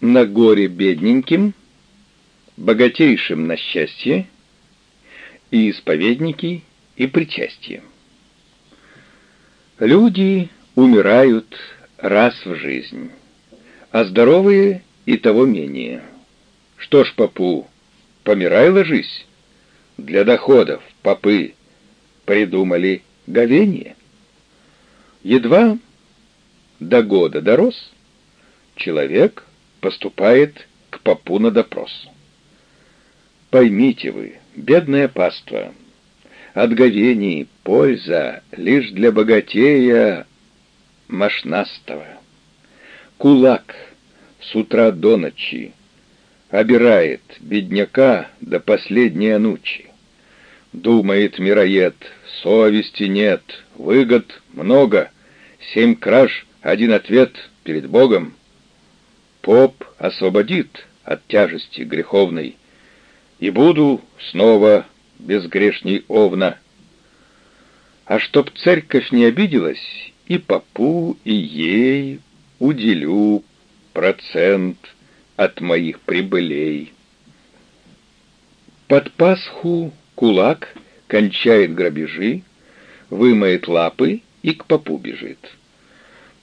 на горе бедненьким, богатейшим на счастье, и исповедники, и причастие. Люди умирают раз в жизнь, а здоровые и того менее. Что ж, попу, помирай ложись. Для доходов попы придумали говение. Едва до года дорос, человек поступает к попу на допрос. Поймите вы, бедное паство, от говений польза лишь для богатея мошнастого. Кулак с утра до ночи обирает бедняка до последней ночи. Думает мироед, совести нет, выгод много, семь краж, один ответ перед Богом. Поп освободит от тяжести греховной, и буду снова безгрешней овна. А чтоб церковь не обиделась, и попу, и ей уделю процент от моих прибылей. Под Пасху кулак кончает грабежи, вымоет лапы и к попу бежит.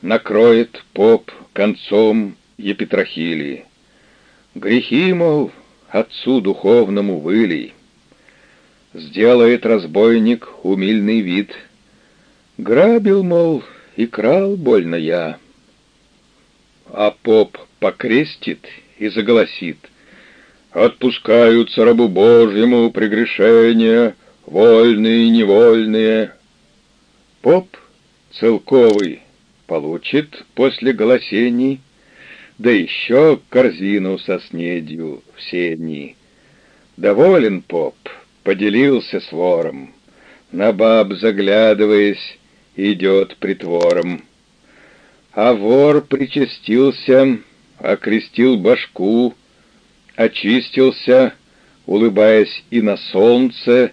Накроет поп концом епитрахилии. Грехи, мол, отцу духовному вылей. Сделает разбойник умильный вид. Грабил, мол, и крал больно я. А поп покрестит и заголосит. Отпускаются рабу Божьему прегрешения, вольные и невольные. Поп целковый получит после голосений, да еще корзину со снедью все дни. Доволен поп, поделился с вором, на баб заглядываясь, идет притвором. А вор причастился, окрестил башку, очистился, улыбаясь и на солнце,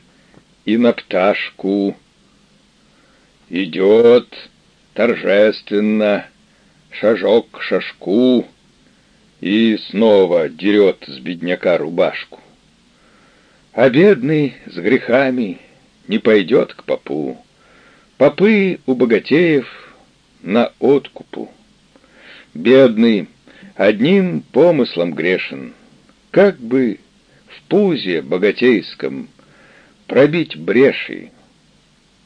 и на пташку. Идет торжественно, шажок к шажку, и снова дерет с бедняка рубашку. А бедный с грехами не пойдет к попу. Попы у богатеев на откупу. Бедный одним помыслом грешен, как бы в пузе богатейском пробить бреши.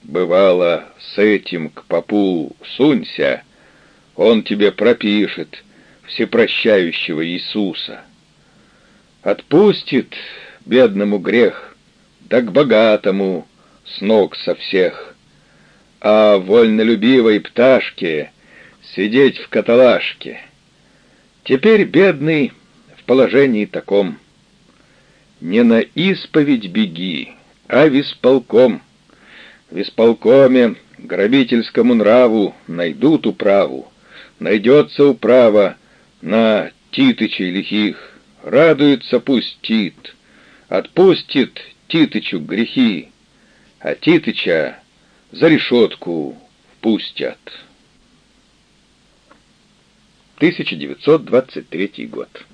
Бывало, с этим к попу сунься, он тебе пропишет всепрощающего Иисуса. Отпустит бедному грех, да к богатому с ног со всех. А вольнолюбивой пташке сидеть в каталажке. Теперь бедный в положении таком. Не на исповедь беги, а в исполком. В исполкоме грабительскому нраву найдут управу. Найдется управа на Титычей лихих. Радуется пусть Тит отпустит Титычу грехи, а Титыча за решетку впустят. 1923 год.